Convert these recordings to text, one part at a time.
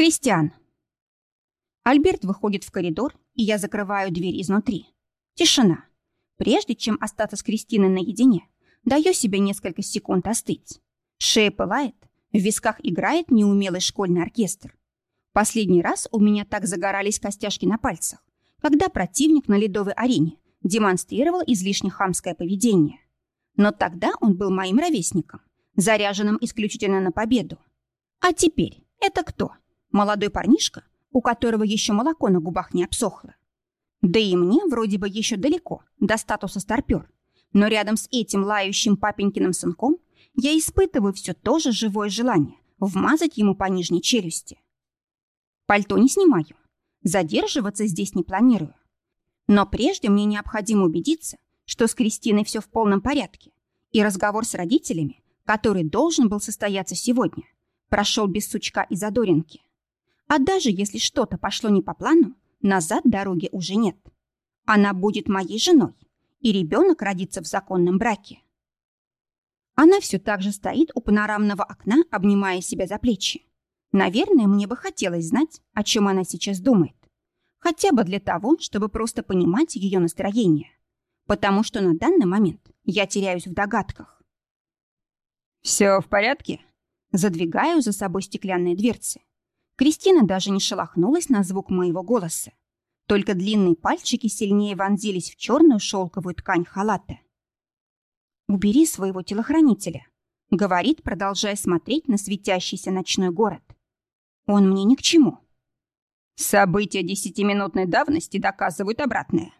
Кристиан. Альберт выходит в коридор, и я закрываю дверь изнутри. Тишина. Прежде чем остаться с Кристиной наедине, даю себе несколько секунд остыть. Шея пылает, в висках играет неумелый школьный оркестр. Последний раз у меня так загорались костяшки на пальцах, когда противник на ледовой арене демонстрировал излишне хамское поведение. Но тогда он был моим ровесником, заряженным исключительно на победу. А теперь это кто? Молодой парнишка, у которого еще молоко на губах не обсохло. Да и мне вроде бы еще далеко до статуса старпер. Но рядом с этим лающим папенькиным сынком я испытываю все то же живое желание вмазать ему по нижней челюсти. Пальто не снимаю. Задерживаться здесь не планирую. Но прежде мне необходимо убедиться, что с Кристиной все в полном порядке, и разговор с родителями, который должен был состояться сегодня, прошел без сучка и задоринки. А даже если что-то пошло не по плану, назад дороги уже нет. Она будет моей женой, и ребенок родится в законном браке. Она все так же стоит у панорамного окна, обнимая себя за плечи. Наверное, мне бы хотелось знать, о чем она сейчас думает. Хотя бы для того, чтобы просто понимать ее настроение. Потому что на данный момент я теряюсь в догадках. «Все в порядке?» Задвигаю за собой стеклянные дверцы. Кристина даже не шелохнулась на звук моего голоса. Только длинные пальчики сильнее вонзились в черную шелковую ткань халата. «Убери своего телохранителя», — говорит, продолжая смотреть на светящийся ночной город. «Он мне ни к чему». События десятиминутной давности доказывают обратное.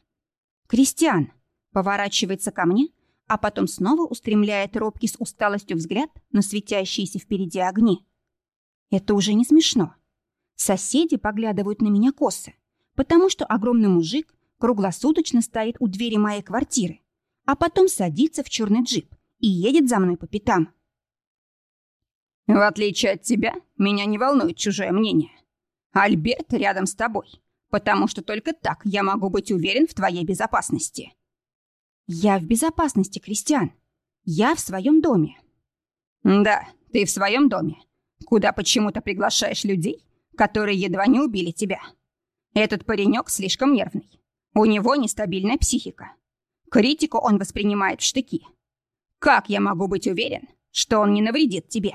«Кристиан», — поворачивается ко мне, а потом снова устремляет робкий с усталостью взгляд на светящиеся впереди огни. «Это уже не смешно. Соседи поглядывают на меня косо, потому что огромный мужик круглосуточно стоит у двери моей квартиры, а потом садится в черный джип и едет за мной по пятам. В отличие от тебя, меня не волнует чужое мнение. Альберт рядом с тобой, потому что только так я могу быть уверен в твоей безопасности. Я в безопасности, Кристиан. Я в своем доме. Да, ты в своем доме, куда почему-то приглашаешь людей, которые едва не убили тебя. Этот паренек слишком нервный. У него нестабильная психика. Критику он воспринимает в штыки. Как я могу быть уверен, что он не навредит тебе,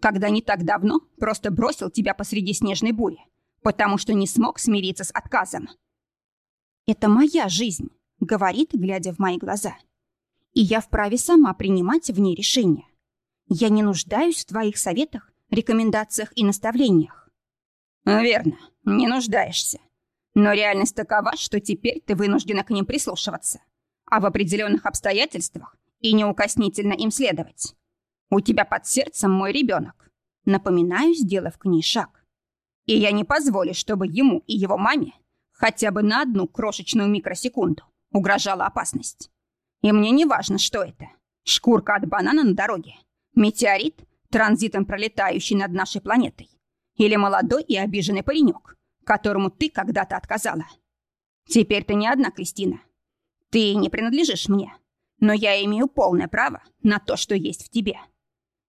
когда не так давно просто бросил тебя посреди снежной бури, потому что не смог смириться с отказом? «Это моя жизнь», — говорит, глядя в мои глаза. «И я вправе сама принимать в ней решения. Я не нуждаюсь в твоих советах, рекомендациях и наставлениях. «Верно, не нуждаешься. Но реальность такова, что теперь ты вынуждена к ним прислушиваться, а в определенных обстоятельствах и неукоснительно им следовать. У тебя под сердцем мой ребенок. Напоминаю, сделав к ней шаг. И я не позволю, чтобы ему и его маме хотя бы на одну крошечную микросекунду угрожала опасность. И мне не важно, что это. Шкурка от банана на дороге. Метеорит, транзитом пролетающий над нашей планетой. Или молодой и обиженный паренек, которому ты когда-то отказала. Теперь ты не одна, Кристина. Ты не принадлежишь мне, но я имею полное право на то, что есть в тебе.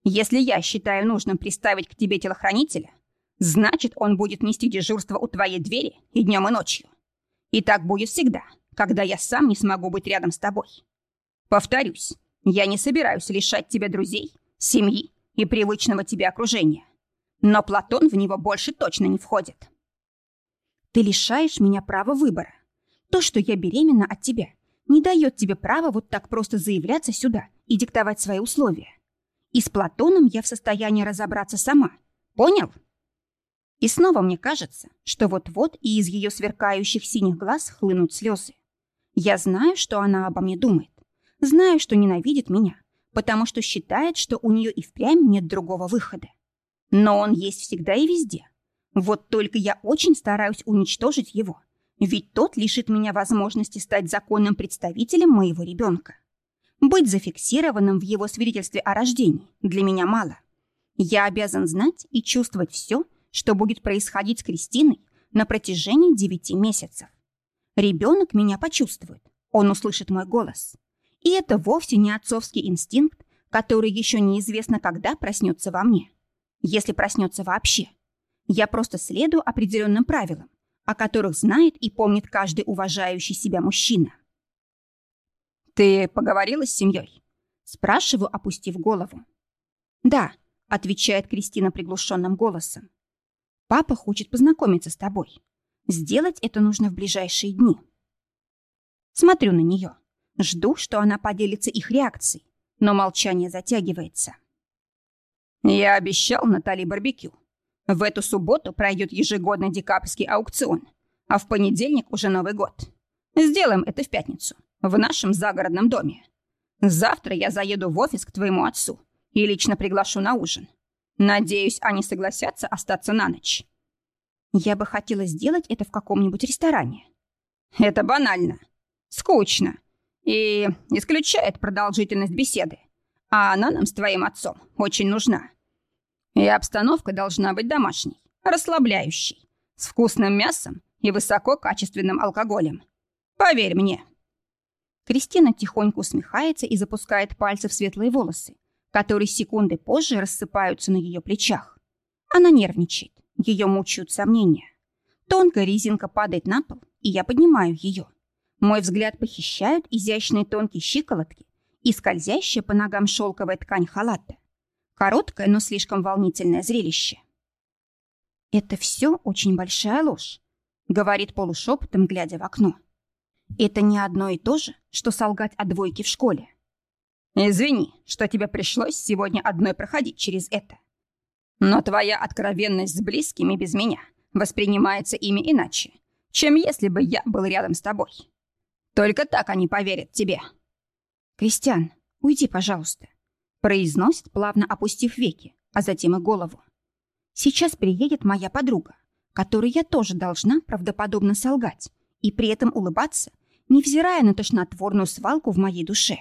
Если я считаю нужным приставить к тебе телохранителя, значит, он будет нести дежурство у твоей двери и днем, и ночью. И так будет всегда, когда я сам не смогу быть рядом с тобой. Повторюсь, я не собираюсь лишать тебя друзей, семьи и привычного тебе окружения. Но Платон в него больше точно не входит. Ты лишаешь меня права выбора. То, что я беременна от тебя, не дает тебе права вот так просто заявляться сюда и диктовать свои условия. И с Платоном я в состоянии разобраться сама. Понял? И снова мне кажется, что вот-вот и из ее сверкающих синих глаз хлынут слезы. Я знаю, что она обо мне думает. Знаю, что ненавидит меня, потому что считает, что у нее и впрямь нет другого выхода. Но он есть всегда и везде. Вот только я очень стараюсь уничтожить его, ведь тот лишит меня возможности стать законным представителем моего ребенка. Быть зафиксированным в его свидетельстве о рождении для меня мало. Я обязан знать и чувствовать все, что будет происходить с Кристиной на протяжении девяти месяцев. Ребенок меня почувствует, он услышит мой голос. И это вовсе не отцовский инстинкт, который еще неизвестно когда проснется во мне если проснется вообще. Я просто следую определенным правилам, о которых знает и помнит каждый уважающий себя мужчина. «Ты поговорила с семьей?» Спрашиваю, опустив голову. «Да», — отвечает Кристина приглушенным голосом. «Папа хочет познакомиться с тобой. Сделать это нужно в ближайшие дни». Смотрю на нее. Жду, что она поделится их реакцией, но молчание затягивается. «Я обещал Натали барбекю. В эту субботу пройдет ежегодный декабрьский аукцион, а в понедельник уже Новый год. Сделаем это в пятницу, в нашем загородном доме. Завтра я заеду в офис к твоему отцу и лично приглашу на ужин. Надеюсь, они согласятся остаться на ночь». Я бы хотела сделать это в каком-нибудь ресторане. Это банально. Скучно. И исключает продолжительность беседы. А она нам с твоим отцом очень нужна. И обстановка должна быть домашней, расслабляющей, с вкусным мясом и высококачественным алкоголем. Поверь мне. Кристина тихонько усмехается и запускает пальцы в светлые волосы, которые секунды позже рассыпаются на ее плечах. Она нервничает, ее мучают сомнения. Тонкая резинка падает на пол, и я поднимаю ее. Мой взгляд похищают изящные тонкие щиколотки и скользящая по ногам шелковая ткань халата. Короткое, но слишком волнительное зрелище. «Это все очень большая ложь», — говорит полушепотом, глядя в окно. «Это не одно и то же, что солгать о двойке в школе». «Извини, что тебе пришлось сегодня одной проходить через это. Но твоя откровенность с близкими без меня воспринимается ими иначе, чем если бы я был рядом с тобой. Только так они поверят тебе». «Кристиан, уйди, пожалуйста», — произносит, плавно опустив веки, а затем и голову. «Сейчас приедет моя подруга, которой я тоже должна правдоподобно солгать и при этом улыбаться, невзирая на тошнотворную свалку в моей душе.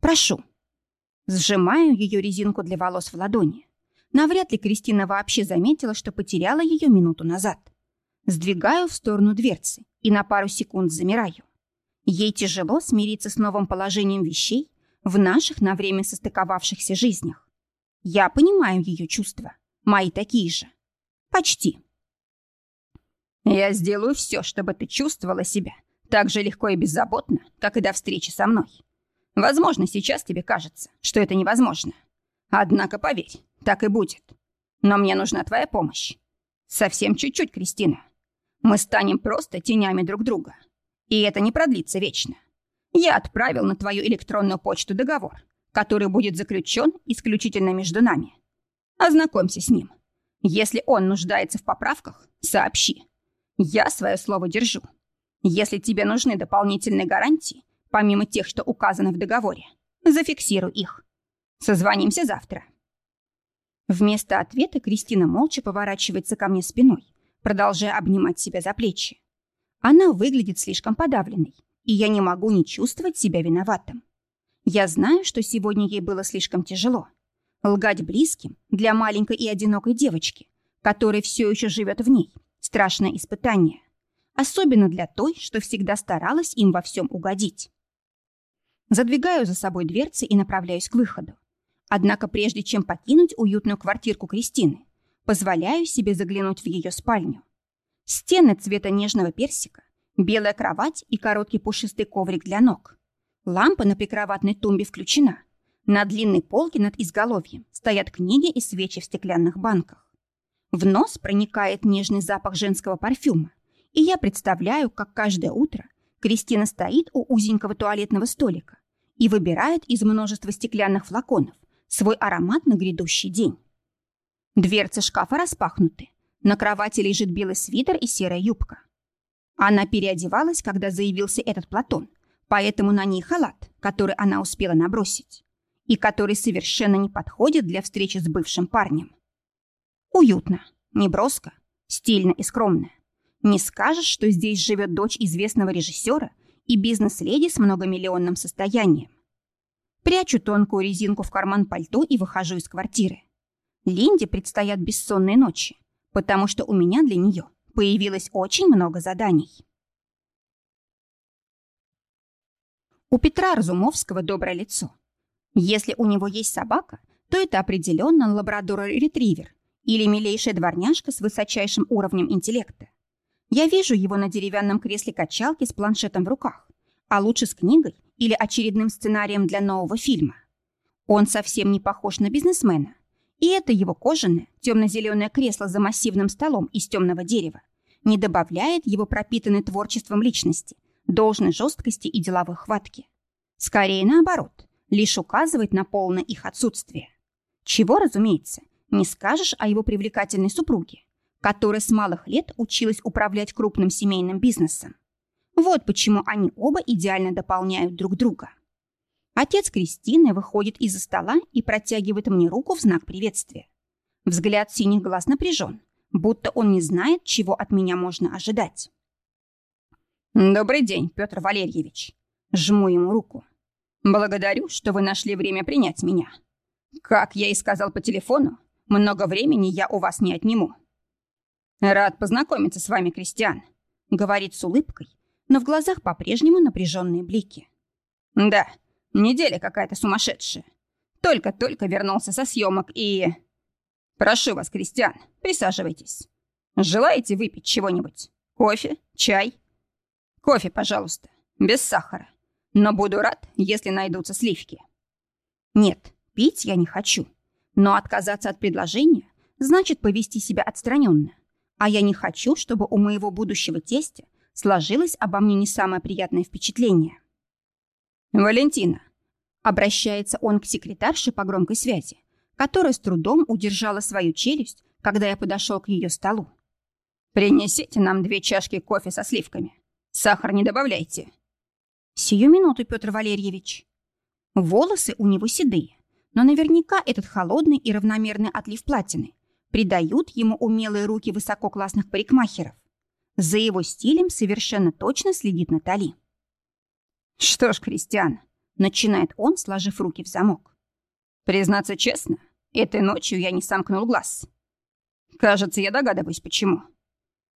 Прошу». Сжимаю ее резинку для волос в ладони. Навряд ли Кристина вообще заметила, что потеряла ее минуту назад. Сдвигаю в сторону дверцы и на пару секунд замираю. Ей тяжело смириться с новым положением вещей в наших на время состыковавшихся жизнях. Я понимаю ее чувства, мои такие же. Почти. Я сделаю все, чтобы ты чувствовала себя так же легко и беззаботно, как и до встречи со мной. Возможно, сейчас тебе кажется, что это невозможно. Однако, поверь, так и будет. Но мне нужна твоя помощь. Совсем чуть-чуть, Кристина. Мы станем просто тенями друг друга. И это не продлится вечно. Я отправил на твою электронную почту договор, который будет заключен исключительно между нами. Ознакомься с ним. Если он нуждается в поправках, сообщи. Я свое слово держу. Если тебе нужны дополнительные гарантии, помимо тех, что указано в договоре, зафиксируй их. Созвонимся завтра. Вместо ответа Кристина молча поворачивается ко мне спиной, продолжая обнимать себя за плечи. Она выглядит слишком подавленной, и я не могу не чувствовать себя виноватым. Я знаю, что сегодня ей было слишком тяжело. Лгать близким для маленькой и одинокой девочки, которая все еще живет в ней, страшное испытание. Особенно для той, что всегда старалась им во всем угодить. Задвигаю за собой дверцы и направляюсь к выходу. Однако прежде чем покинуть уютную квартирку Кристины, позволяю себе заглянуть в ее спальню. Стены цвета нежного персика, белая кровать и короткий пушистый коврик для ног. Лампа на прикроватной тумбе включена. На длинной полке над изголовьем стоят книги и свечи в стеклянных банках. В нос проникает нежный запах женского парфюма, и я представляю, как каждое утро Кристина стоит у узенького туалетного столика и выбирает из множества стеклянных флаконов свой аромат на грядущий день. Дверцы шкафа распахнуты, на кровати лежит белый свитер и серая юбка. Она переодевалась, когда заявился этот Платон, поэтому на ней халат, который она успела набросить, и который совершенно не подходит для встречи с бывшим парнем. Уютно, неброско, стильно и скромно. Не скажешь, что здесь живет дочь известного режиссера и бизнес-леди с многомиллионным состоянием. Прячу тонкую резинку в карман пальто и выхожу из квартиры. Линде предстоят бессонные ночи потому что у меня для нее появилось очень много заданий. У Петра Разумовского доброе лицо. Если у него есть собака, то это определенно лабрадор-ретривер или милейшая дворняжка с высочайшим уровнем интеллекта. Я вижу его на деревянном кресле качалки с планшетом в руках, а лучше с книгой или очередным сценарием для нового фильма. Он совсем не похож на бизнесмена. И это его кожаное, темно-зеленое кресло за массивным столом из темного дерева не добавляет его пропитанной творчеством личности, должной жесткости и деловой хватки. Скорее наоборот, лишь указывает на полное их отсутствие. Чего, разумеется, не скажешь о его привлекательной супруге, которая с малых лет училась управлять крупным семейным бизнесом. Вот почему они оба идеально дополняют друг друга. Отец Кристины выходит из-за стола и протягивает мне руку в знак приветствия. Взгляд синих глаз напряжен, будто он не знает, чего от меня можно ожидать. «Добрый день, Петр Валерьевич!» Жму ему руку. «Благодарю, что вы нашли время принять меня. Как я и сказал по телефону, много времени я у вас не отниму». «Рад познакомиться с вами, Кристиан», — говорит с улыбкой, но в глазах по-прежнему напряженные блики. «Да, неделя какая-то сумасшедшая. Только-только вернулся со съемок и...» «Прошу вас, Кристиан, присаживайтесь. Желаете выпить чего-нибудь? Кофе? Чай?» «Кофе, пожалуйста, без сахара. Но буду рад, если найдутся сливки». «Нет, пить я не хочу. Но отказаться от предложения значит повести себя отстраненно. А я не хочу, чтобы у моего будущего тестя сложилось обо мне не самое приятное впечатление». «Валентина», — обращается он к секретарше по громкой связи, которая с трудом удержала свою челюсть, когда я подошел к ее столу. «Принесите нам две чашки кофе со сливками. Сахар не добавляйте». «Сию минуту, Петр Валерьевич». Волосы у него седые, но наверняка этот холодный и равномерный отлив платины придают ему умелые руки высококлассных парикмахеров. За его стилем совершенно точно следит Натали. «Что ж, Кристиан», — начинает он, сложив руки в замок. «Признаться честно, этой ночью я не сомкнул глаз. Кажется, я догадываюсь, почему.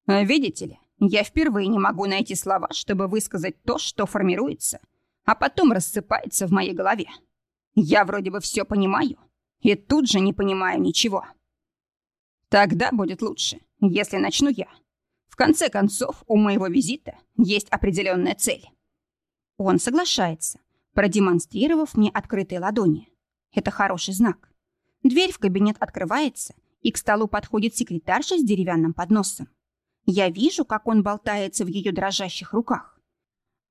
Видите ли, я впервые не могу найти слова, чтобы высказать то, что формируется, а потом рассыпается в моей голове. Я вроде бы все понимаю, и тут же не понимаю ничего. Тогда будет лучше, если начну я. В конце концов, у моего визита есть определенная цель. Он соглашается, продемонстрировав мне открытые ладони. Это хороший знак. Дверь в кабинет открывается, и к столу подходит секретарша с деревянным подносом. Я вижу, как он болтается в ее дрожащих руках.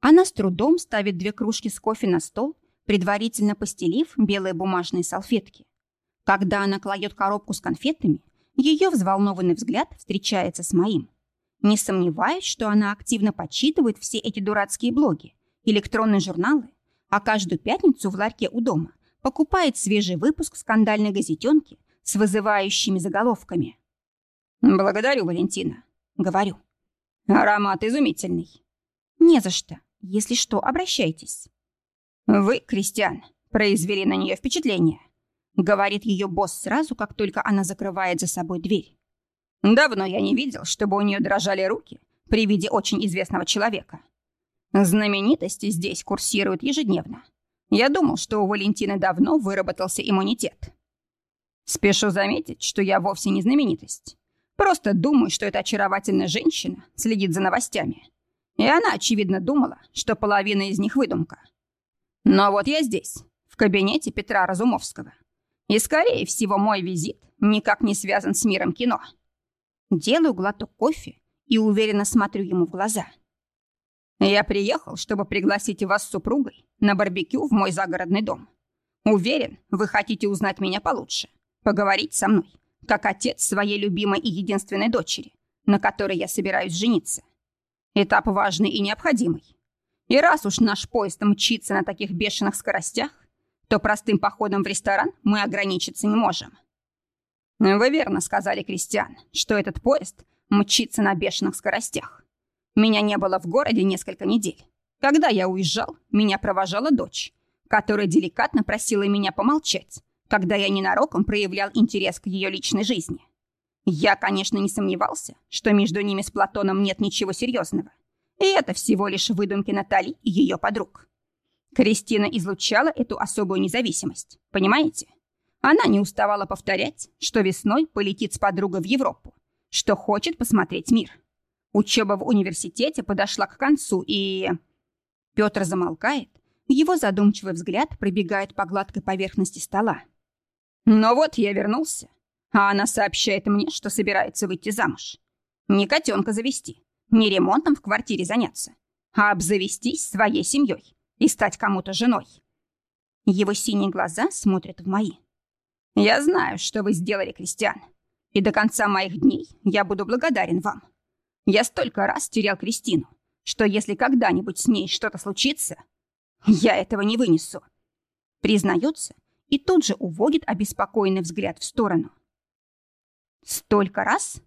Она с трудом ставит две кружки с кофе на стол, предварительно постелив белые бумажные салфетки. Когда она кладет коробку с конфетами, ее взволнованный взгляд встречается с моим. Не сомневаюсь, что она активно подсчитывает все эти дурацкие блоги, электронные журналы, а каждую пятницу в ларьке у дома покупает свежий выпуск скандальной газетенки с вызывающими заголовками. «Благодарю, Валентина», — говорю. «Аромат изумительный». «Не за что. Если что, обращайтесь». «Вы, Кристиан, произвели на нее впечатление», — говорит ее босс сразу, как только она закрывает за собой дверь. «Давно я не видел, чтобы у нее дрожали руки при виде очень известного человека. Знаменитости здесь курсируют ежедневно. Я думал, что у Валентины давно выработался иммунитет. Спешу заметить, что я вовсе не знаменитость. Просто думаю, что эта очаровательная женщина следит за новостями. И она, очевидно, думала, что половина из них выдумка. Но вот я здесь, в кабинете Петра Разумовского. И, скорее всего, мой визит никак не связан с миром кино. Делаю глоток кофе и уверенно смотрю ему в глаза. Я приехал, чтобы пригласить вас с супругой на барбекю в мой загородный дом. Уверен, вы хотите узнать меня получше, поговорить со мной, как отец своей любимой и единственной дочери, на которой я собираюсь жениться. Этап важный и необходимый. И раз уж наш поезд мчится на таких бешеных скоростях, то простым походом в ресторан мы ограничиться не можем. Вы верно сказали, Кристиан, что этот поезд мчится на бешеных скоростях. Меня не было в городе несколько недель. Когда я уезжал, меня провожала дочь, которая деликатно просила меня помолчать, когда я ненароком проявлял интерес к ее личной жизни. Я, конечно, не сомневался, что между ними с Платоном нет ничего серьезного. И это всего лишь выдумки Натали и ее подруг. Кристина излучала эту особую независимость, понимаете? Она не уставала повторять, что весной полетит с подругой в Европу, что хочет посмотреть мир. Учеба в университете подошла к концу, и... Петр замолкает, его задумчивый взгляд пробегает по гладкой поверхности стола. Но вот я вернулся, а она сообщает мне, что собирается выйти замуж. Не котенка завести, не ремонтом в квартире заняться, а обзавестись своей семьей и стать кому-то женой. Его синие глаза смотрят в мои. Я знаю, что вы сделали, Кристиан, и до конца моих дней я буду благодарен вам. Я столько раз терял Кристину, что если когда-нибудь с ней что-то случится, я этого не вынесу. Признается и тут же уводит обеспокоенный взгляд в сторону. Столько раз?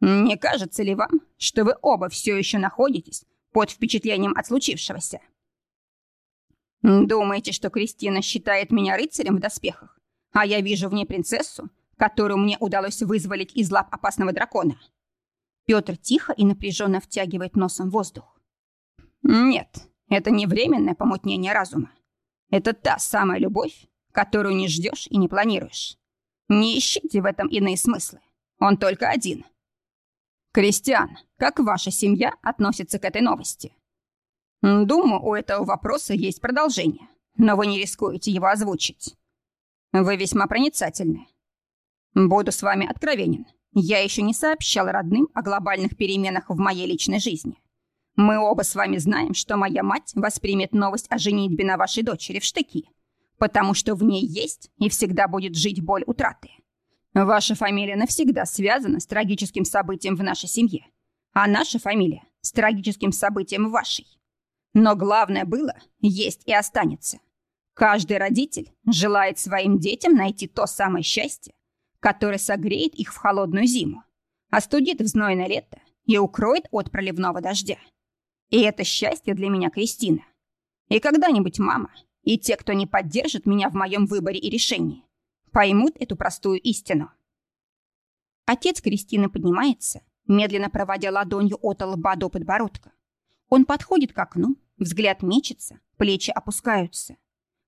Не кажется ли вам, что вы оба все еще находитесь под впечатлением от случившегося? Думаете, что Кристина считает меня рыцарем в доспехах, а я вижу в ней принцессу, которую мне удалось вызволить из лап опасного дракона? Петр тихо и напряженно втягивает носом воздух. Нет, это не временное помутнение разума. Это та самая любовь, которую не ждешь и не планируешь. Не ищите в этом иные смыслы. Он только один. Кристиан, как ваша семья относится к этой новости? Думаю, у этого вопроса есть продолжение, но вы не рискуете его озвучить. Вы весьма проницательны. Буду с вами откровенен. Я еще не сообщал родным о глобальных переменах в моей личной жизни. Мы оба с вами знаем, что моя мать воспримет новость о женитьбе на вашей дочери в штыки, потому что в ней есть и всегда будет жить боль утраты. Ваша фамилия навсегда связана с трагическим событием в нашей семье, а наша фамилия с трагическим событием в вашей. Но главное было, есть и останется. Каждый родитель желает своим детям найти то самое счастье, которое согреет их в холодную зиму, остудит в знойное лето и укроет от проливного дождя. И это счастье для меня Кристина. И когда-нибудь мама и те, кто не поддержит меня в моем выборе и решении, поймут эту простую истину. Отец Кристины поднимается, медленно проводя ладонью от лба до подбородка. Он подходит к окну, взгляд мечется, плечи опускаются.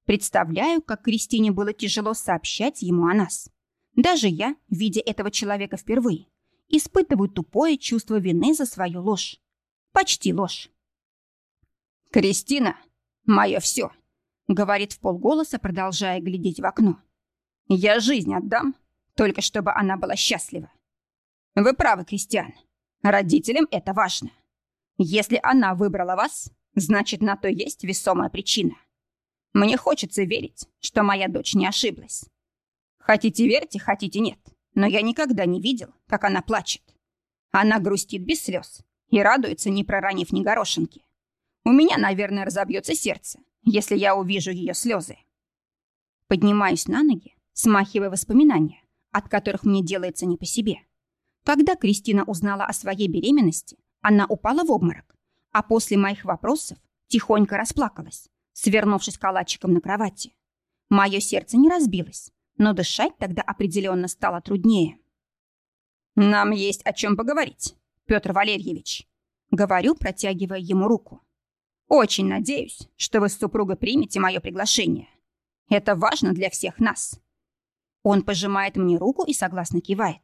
Представляю, как Кристине было тяжело сообщать ему о нас. Даже я, видя этого человека впервые, испытываю тупое чувство вины за свою ложь. Почти ложь. «Кристина, мое все», — говорит в полголоса, продолжая глядеть в окно. «Я жизнь отдам, только чтобы она была счастлива. Вы правы, Кристиан. Родителям это важно. Если она выбрала вас, значит, на то есть весомая причина. Мне хочется верить, что моя дочь не ошиблась. Хотите верьте, хотите нет, но я никогда не видел, как она плачет. Она грустит без слез и радуется, не проронив ни горошинки. У меня, наверное, разобьется сердце, если я увижу ее слезы. Поднимаюсь на ноги, смахивая воспоминания, от которых мне делается не по себе. Когда Кристина узнала о своей беременности, она упала в обморок, а после моих вопросов тихонько расплакалась, свернувшись калачиком на кровати. Мое сердце не разбилось, но дышать тогда определенно стало труднее. «Нам есть о чем поговорить, Петр Валерьевич», — говорю, протягивая ему руку. «Очень надеюсь, что вы с супругой примете мое приглашение. Это важно для всех нас». Он пожимает мне руку и согласно кивает.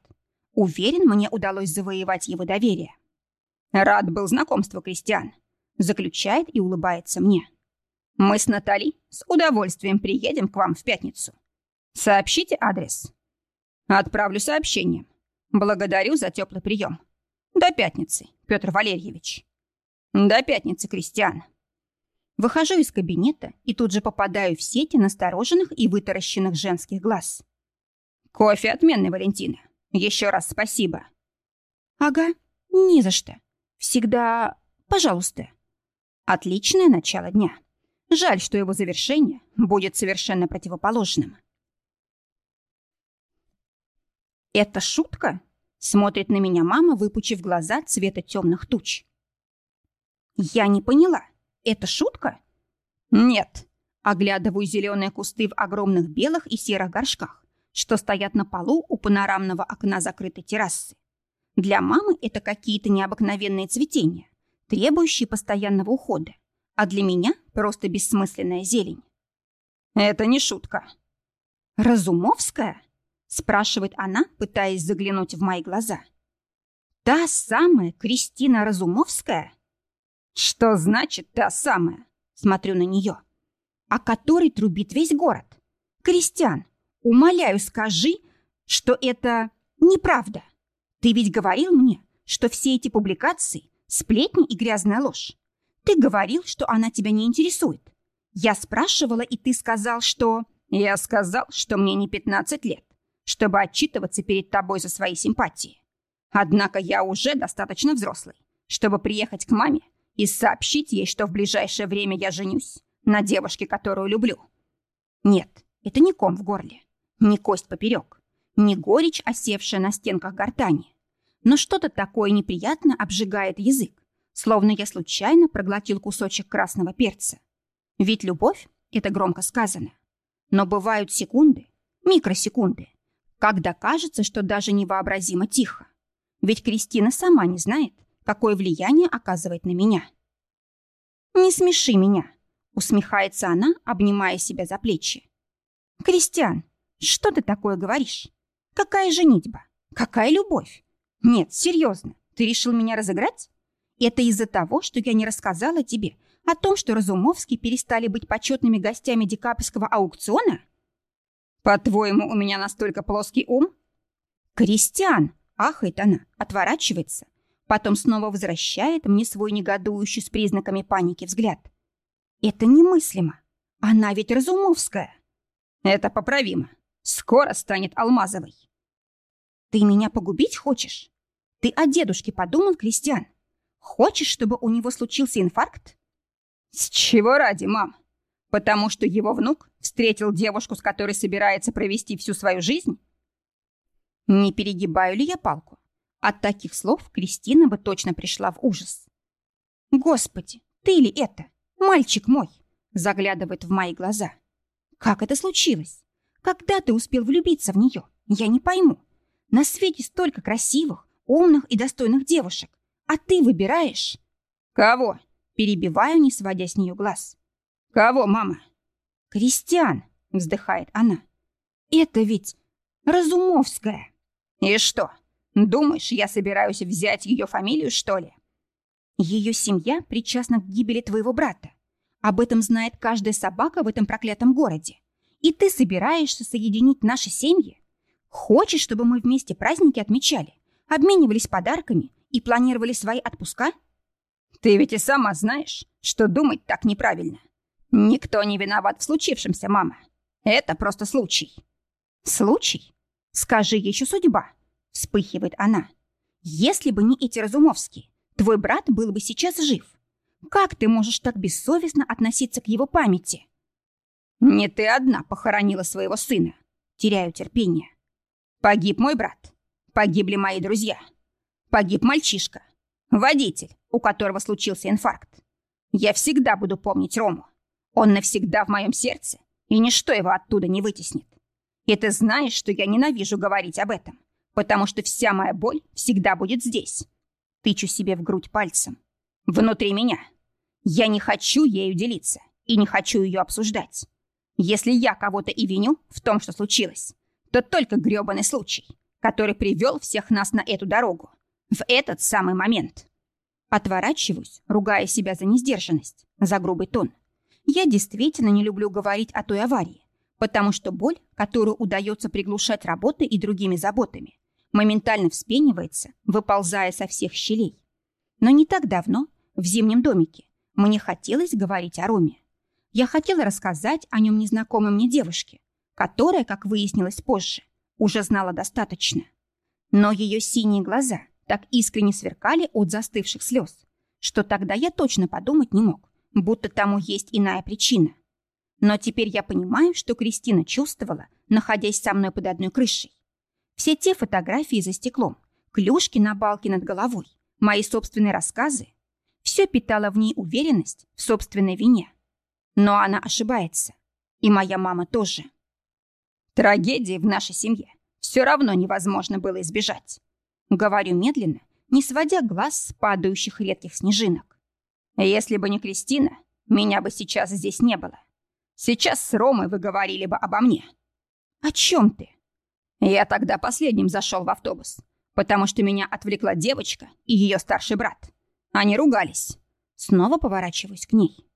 Уверен, мне удалось завоевать его доверие. Рад был знакомству, Кристиан. Заключает и улыбается мне. Мы с Натали с удовольствием приедем к вам в пятницу. Сообщите адрес. Отправлю сообщение. Благодарю за теплый прием. До пятницы, Петр Валерьевич. До пятницы, Кристиан. Выхожу из кабинета и тут же попадаю в сети настороженных и вытаращенных женских глаз. Кофе отменный, Валентина. Еще раз спасибо. Ага, не за что. Всегда пожалуйста. Отличное начало дня. Жаль, что его завершение будет совершенно противоположным. «Это шутка?» — смотрит на меня мама, выпучив глаза цвета темных туч. «Я не поняла. Это шутка?» «Нет». Оглядываю зеленые кусты в огромных белых и серых горшках, что стоят на полу у панорамного окна закрытой террасы. Для мамы это какие-то необыкновенные цветения, требующие постоянного ухода, а для меня просто бессмысленная зелень. Это не шутка. «Разумовская?» — спрашивает она, пытаясь заглянуть в мои глаза. «Та самая Кристина Разумовская?» «Что значит «та самая»?» — смотрю на нее. «О которой трубит весь город. Кристиан, умоляю, скажи, что это неправда. Ты ведь говорил мне, что все эти публикации — сплетни и грязная ложь. Ты говорил, что она тебя не интересует. Я спрашивала, и ты сказал, что... Я сказал, что мне не 15 лет, чтобы отчитываться перед тобой за свои симпатии. Однако я уже достаточно взрослый, чтобы приехать к маме и сообщить ей, что в ближайшее время я женюсь на девушке, которую люблю. Нет, это не ком в горле, не кость поперек, не горечь, осевшая на стенках гортани. Но что-то такое неприятно обжигает язык, словно я случайно проглотил кусочек красного перца. Ведь любовь — это громко сказано. Но бывают секунды, микросекунды, когда кажется, что даже невообразимо тихо. Ведь Кристина сама не знает, какое влияние оказывает на меня. «Не смеши меня», — усмехается она, обнимая себя за плечи. «Кристиан, что ты такое говоришь? Какая женитьба? Какая любовь? Нет, серьезно, ты решил меня разыграть?» Это из-за того, что я не рассказала тебе о том, что Разумовские перестали быть почетными гостями декабрьского аукциона? По-твоему, у меня настолько плоский ум? Кристиан, ахает она, отворачивается, потом снова возвращает мне свой негодующий с признаками паники взгляд. Это немыслимо. Она ведь Разумовская. Это поправимо. Скоро станет Алмазовой. Ты меня погубить хочешь? Ты о дедушке подумал, Кристиан? Хочешь, чтобы у него случился инфаркт? С чего ради, мам? Потому что его внук встретил девушку, с которой собирается провести всю свою жизнь? Не перегибаю ли я палку? От таких слов Кристина бы точно пришла в ужас. Господи, ты ли это? Мальчик мой! Заглядывает в мои глаза. Как это случилось? Когда ты успел влюбиться в нее? Я не пойму. На свете столько красивых, умных и достойных девушек. А ты выбираешь? Кого? Перебиваю, не сводя с нее глаз. Кого, мама? Кристиан, вздыхает она. Это ведь Разумовская. И что? Думаешь, я собираюсь взять ее фамилию, что ли? Ее семья причастна к гибели твоего брата. Об этом знает каждая собака в этом проклятом городе. И ты собираешься соединить наши семьи? Хочешь, чтобы мы вместе праздники отмечали, обменивались подарками и планировали свои отпуска? Ты ведь и сама знаешь, что думать так неправильно. Никто не виноват в случившемся, мама. Это просто случай. Случай? Скажи еще судьба. Вспыхивает она. Если бы не эти Разумовские, твой брат был бы сейчас жив. Как ты можешь так бессовестно относиться к его памяти? Не ты одна похоронила своего сына. Теряю терпение. Погиб мой брат. Погибли мои друзья. Погиб мальчишка, водитель, у которого случился инфаркт. Я всегда буду помнить Рому. Он навсегда в моем сердце, и ничто его оттуда не вытеснит. И ты знаешь, что я ненавижу говорить об этом, потому что вся моя боль всегда будет здесь. Тычу себе в грудь пальцем. Внутри меня. Я не хочу ею делиться и не хочу ее обсуждать. Если я кого-то и виню в том, что случилось, то только грёбаный случай, который привел всех нас на эту дорогу. В этот самый момент. Отворачиваюсь, ругая себя за несдержанность, за грубый тон. Я действительно не люблю говорить о той аварии, потому что боль, которую удается приглушать работой и другими заботами, моментально вспенивается, выползая со всех щелей. Но не так давно, в зимнем домике, мне хотелось говорить о Роме. Я хотела рассказать о нем незнакомой мне девушке, которая, как выяснилось позже, уже знала достаточно. Но ее синие глаза — так искренне сверкали от застывших слез, что тогда я точно подумать не мог, будто тому есть иная причина. Но теперь я понимаю, что Кристина чувствовала, находясь со мной под одной крышей. Все те фотографии за стеклом, клюшки на балке над головой, мои собственные рассказы, все питало в ней уверенность в собственной вине. Но она ошибается. И моя мама тоже. Трагедии в нашей семье все равно невозможно было избежать. Говорю медленно, не сводя глаз с падающих редких снежинок. Если бы не Кристина, меня бы сейчас здесь не было. Сейчас с Ромой вы говорили бы обо мне. О чем ты? Я тогда последним зашел в автобус, потому что меня отвлекла девочка и ее старший брат. Они ругались. Снова поворачиваюсь к ней.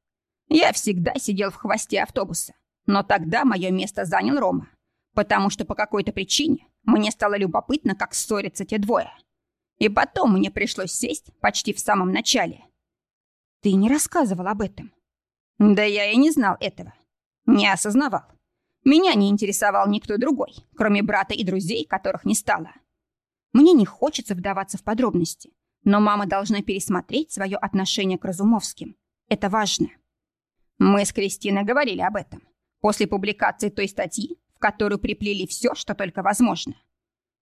Я всегда сидел в хвосте автобуса, но тогда мое место занял Рома, потому что по какой-то причине мне стало любопытно, как ссорятся те двое. И потом мне пришлось сесть почти в самом начале. Ты не рассказывал об этом. Да я и не знал этого. Не осознавал. Меня не интересовал никто другой, кроме брата и друзей, которых не стало. Мне не хочется вдаваться в подробности, но мама должна пересмотреть свое отношение к Разумовским. Это важно. Мы с Кристиной говорили об этом. После публикации той статьи, в которую приплели все, что только возможно.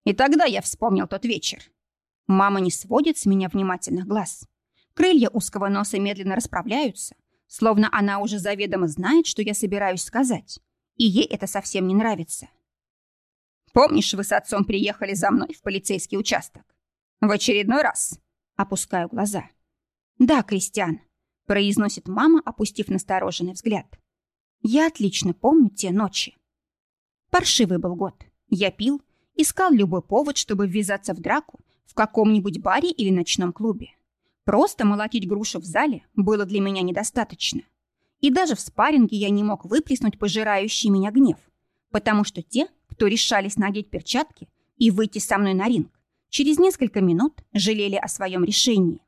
И тогда я вспомнил тот вечер. Мама не сводит с меня внимательных глаз. Крылья узкого носа медленно расправляются, словно она уже заведомо знает, что я собираюсь сказать, и ей это совсем не нравится. «Помнишь, вы с отцом приехали за мной в полицейский участок? В очередной раз?» Опускаю глаза. «Да, Кристиан», — произносит мама, опустив настороженный взгляд. «Я отлично помню те ночи. Паршивый был год. Я пил, искал любой повод, чтобы ввязаться в драку в каком-нибудь баре или ночном клубе. Просто молотить грушу в зале было для меня недостаточно. И даже в спарринге я не мог выплеснуть пожирающий меня гнев, потому что те, кто решались надеть перчатки и выйти со мной на ринг, через несколько минут жалели о своем решении.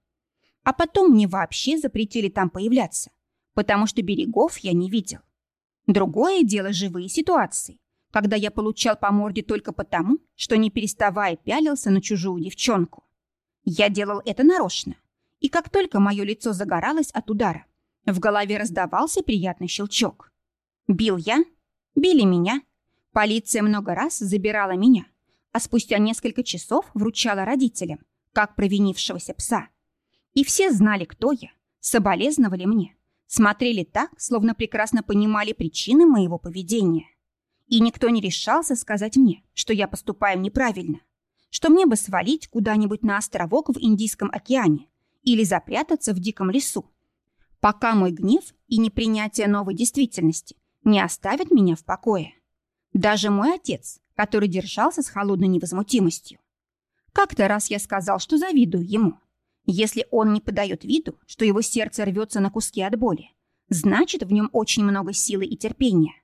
А потом мне вообще запретили там появляться, потому что берегов я не видел. Другое дело живые ситуации, когда я получал по морде только потому, что не переставая пялился на чужую девчонку. Я делал это нарочно, и как только мое лицо загоралось от удара, в голове раздавался приятный щелчок. Бил я, били меня. Полиция много раз забирала меня, а спустя несколько часов вручала родителям, как провинившегося пса. И все знали, кто я, соболезновали мне, смотрели так, словно прекрасно понимали причины моего поведения. И никто не решался сказать мне, что я поступаю неправильно, что мне бы свалить куда-нибудь на островок в Индийском океане или запрятаться в диком лесу, пока мой гнев и непринятие новой действительности не оставят меня в покое. Даже мой отец, который держался с холодной невозмутимостью. Как-то раз я сказал, что завидую ему. Если он не подает виду, что его сердце рвется на куски от боли, значит, в нем очень много силы и терпения.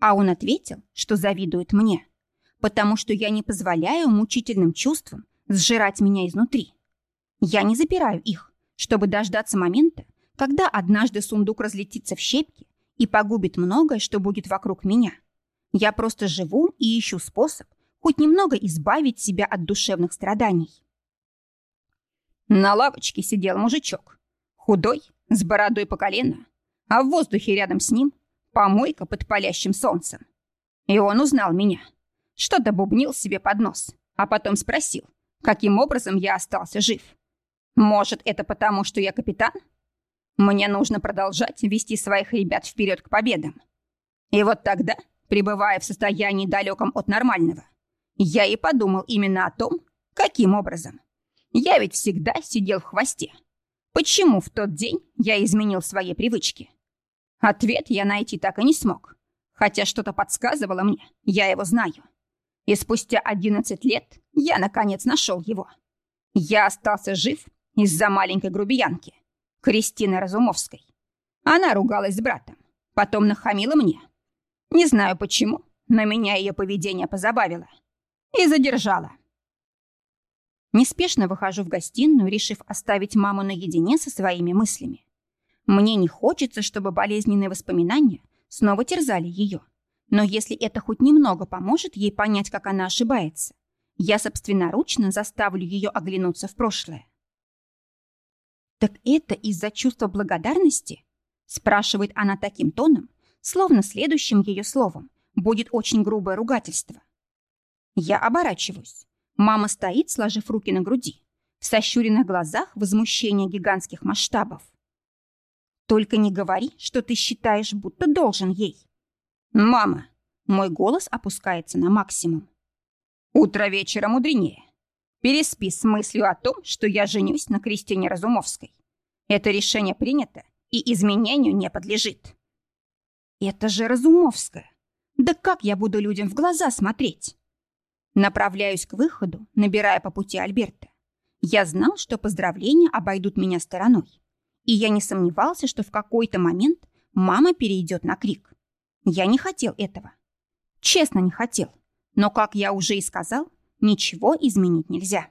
А он ответил, что завидует мне, потому что я не позволяю мучительным чувствам сжирать меня изнутри. Я не запираю их, чтобы дождаться момента, когда однажды сундук разлетится в щепки и погубит многое, что будет вокруг меня. Я просто живу и ищу способ хоть немного избавить себя от душевных страданий. На лавочке сидел мужичок. Худой, с бородой по колено, а в воздухе рядом с ним помойка под палящим солнцем. И он узнал меня. Что-то бубнил себе под нос, а потом спросил, каким образом я остался жив. Может, это потому, что я капитан? Мне нужно продолжать вести своих ребят вперед к победам. И вот тогда, пребывая в состоянии далеком от нормального, я и подумал именно о том, каким образом. Я ведь всегда сидел в хвосте. Почему в тот день я изменил свои привычки? Ответ я найти так и не смог. Хотя что-то подсказывало мне, я его знаю. И спустя 11 лет я, наконец, нашел его. Я остался жив из-за маленькой грубиянки, Кристины Разумовской. Она ругалась с братом, потом нахамила мне. Не знаю почему, но меня ее поведение позабавило. И задержала. Неспешно выхожу в гостиную, решив оставить маму наедине со своими мыслями. Мне не хочется, чтобы болезненные воспоминания снова терзали ее. Но если это хоть немного поможет ей понять, как она ошибается, я собственноручно заставлю ее оглянуться в прошлое. «Так это из-за чувства благодарности?» спрашивает она таким тоном, словно следующим ее словом будет очень грубое ругательство. Я оборачиваюсь. Мама стоит, сложив руки на груди. В сощуренных глазах возмущение гигантских масштабов. «Только не говори, что ты считаешь, будто должен ей». «Мама!» Мой голос опускается на максимум. «Утро вечера мудренее. Переспи с мыслью о том, что я женюсь на Кристине Разумовской. Это решение принято и изменению не подлежит. Это же Разумовская. Да как я буду людям в глаза смотреть? Направляюсь к выходу, набирая по пути Альберта. Я знал, что поздравления обойдут меня стороной. И я не сомневался, что в какой-то момент мама перейдет на крик. Я не хотел этого. Честно не хотел. Но, как я уже и сказал, ничего изменить нельзя.